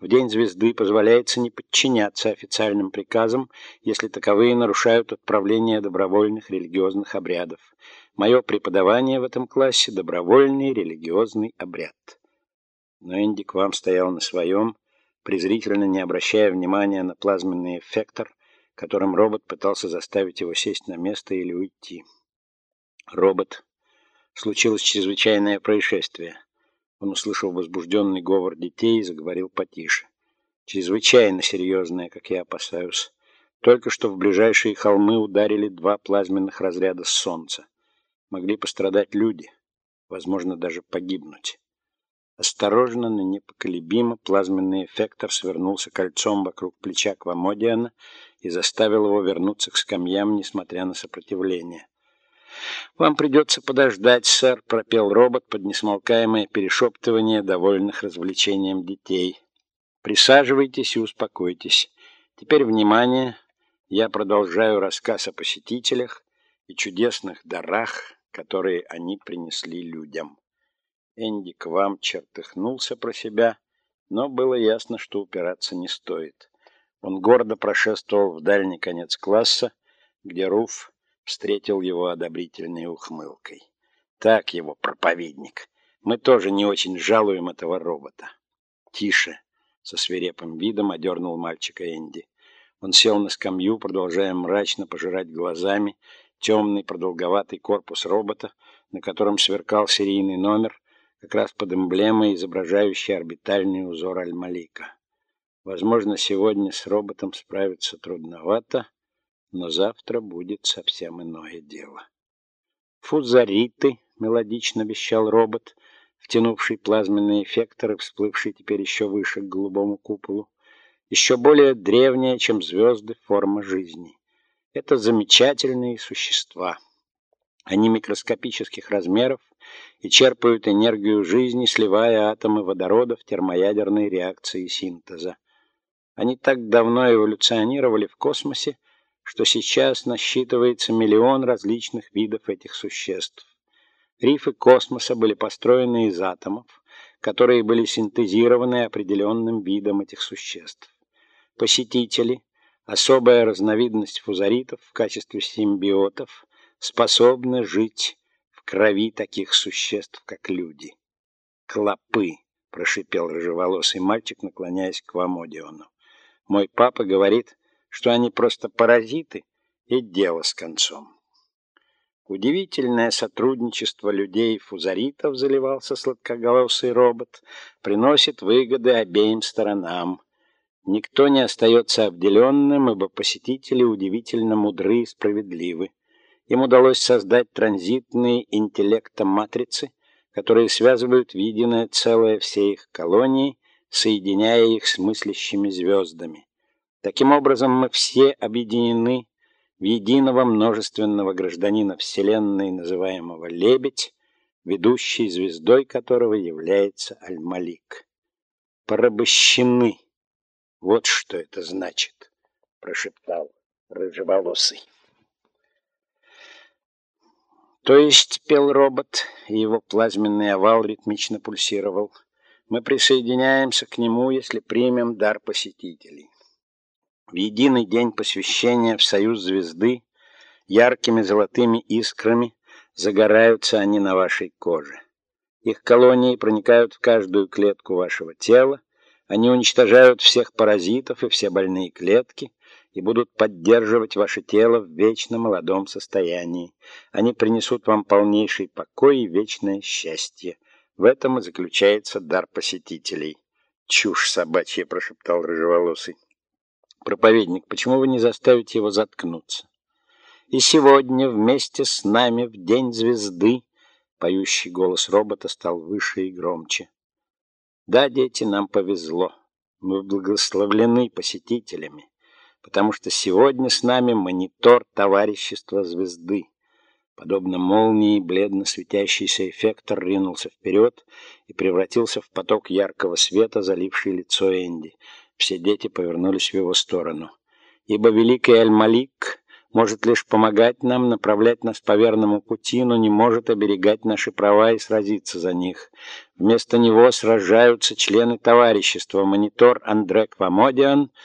в День звезды позволяется не подчиняться официальным приказам, если таковые нарушают отправление добровольных религиозных обрядов. Мое преподавание в этом классе — добровольный религиозный обряд. Но Энди к вам стоял на своем, презрительно не обращая внимания на плазменный эффектор, которым робот пытался заставить его сесть на место или уйти. Робот. Случилось чрезвычайное происшествие. Он услышал возбужденный говор детей и заговорил потише. Чрезвычайно серьезное, как я опасаюсь. Только что в ближайшие холмы ударили два плазменных разряда с солнца. Могли пострадать люди, возможно, даже погибнуть. Осторожно, но непоколебимо плазменный эффектор свернулся кольцом вокруг плеча Квамодиана и заставил его вернуться к скамьям, несмотря на сопротивление. «Вам придется подождать, сэр», — пропел робот под несмолкаемое перешептывание довольных развлечением детей. «Присаживайтесь и успокойтесь. Теперь внимание. Я продолжаю рассказ о посетителях и чудесных дарах, которые они принесли людям». Энди к вам чертыхнулся про себя, но было ясно, что упираться не стоит. Он гордо прошествовал в дальний конец класса, где Руф встретил его одобрительной ухмылкой. Так его, проповедник. Мы тоже не очень жалуем этого робота. Тише, со свирепым видом одернул мальчика Энди. Он сел на скамью, продолжая мрачно пожирать глазами темный продолговатый корпус робота, на котором сверкал серийный номер как раз под эмблемой, изображающей орбитальный узор Аль-Малика. Возможно, сегодня с роботом справиться трудновато, но завтра будет совсем иное дело. «Фузариты», — мелодично вещал робот, втянувший плазменный эффектор и всплывший теперь еще выше к голубому куполу, еще более древняя, чем звезды, форма жизни. Это замечательные существа. Они микроскопических размеров и черпают энергию жизни, сливая атомы водорода в термоядерной реакции синтеза. Они так давно эволюционировали в космосе, что сейчас насчитывается миллион различных видов этих существ. Рифы космоса были построены из атомов, которые были синтезированы определенным видом этих существ. Посетители, особая разновидность фузаритов в качестве симбиотов, способны жить в крови таких существ, как люди. «Клопы!» — прошипел рыжеволосый мальчик, наклоняясь к Вамодиону. «Мой папа говорит, что они просто паразиты, и дело с концом». Удивительное сотрудничество людей и фузаритов, заливался сладкоголосый робот, приносит выгоды обеим сторонам. Никто не остается обделенным, ибо посетители удивительно мудры и справедливы. Им удалось создать транзитные интеллектоматрицы, которые связывают в единое целое все их колонии, соединяя их с мыслящими звездами. Таким образом, мы все объединены в единого множественного гражданина Вселенной, называемого Лебедь, ведущей звездой которого является Аль-Малик. Порабощены. Вот что это значит, прошептал рыжеволосый. То есть, пел робот, и его плазменный овал ритмично пульсировал. Мы присоединяемся к нему, если примем дар посетителей. В единый день посвящения в союз звезды яркими золотыми искрами загораются они на вашей коже. Их колонии проникают в каждую клетку вашего тела, они уничтожают всех паразитов и все больные клетки, и будут поддерживать ваше тело в вечно молодом состоянии. Они принесут вам полнейший покой и вечное счастье. В этом и заключается дар посетителей. Чушь собачья, прошептал рыжеволосый. Проповедник, почему вы не заставите его заткнуться? И сегодня вместе с нами в день звезды поющий голос робота стал выше и громче. Да, дети, нам повезло. Мы благословлены посетителями потому что сегодня с нами монитор товарищества звезды. Подобно молнии, бледно светящийся эффектор ринулся вперед и превратился в поток яркого света, заливший лицо Энди. Все дети повернулись в его сторону. Ибо великий Аль-Малик может лишь помогать нам, направлять нас по верному пути, но не может оберегать наши права и сразиться за них. Вместо него сражаются члены товарищества, монитор Андре Квамодиан,